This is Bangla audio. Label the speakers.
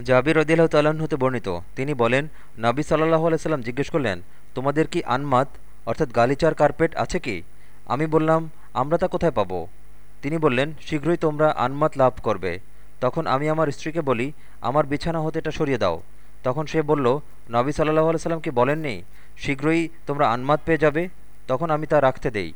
Speaker 1: জাবির রদিল্লাহ তাল্লাহ্ন হতে বর্ণিত। তিনি বলেন, নাবি সাল্লাহ আলাইসাল্লাম জিজ্ঞেস করলেন, তোমাদের কি আনমাত অর্থাৎ গালিচার কার্পেট আছে কি? আমি বললাম, আমরা তা কোথায় পাব? তিনি বললেন, শীঘ্রই তোমরা আনমাত লাভ করবে। তখন আমি আমার স্ত্রীকে বলি, আমার বিছানা হতে এটা সরিয়ে দাও। তখন সে বলল, নবী সাল্লাহ আলাইসাল্লাম কি বলেননি? শীঘ্রই তোমরা আনমাত পেয়ে যাবে, তখন আমি তা রাখতে দেই।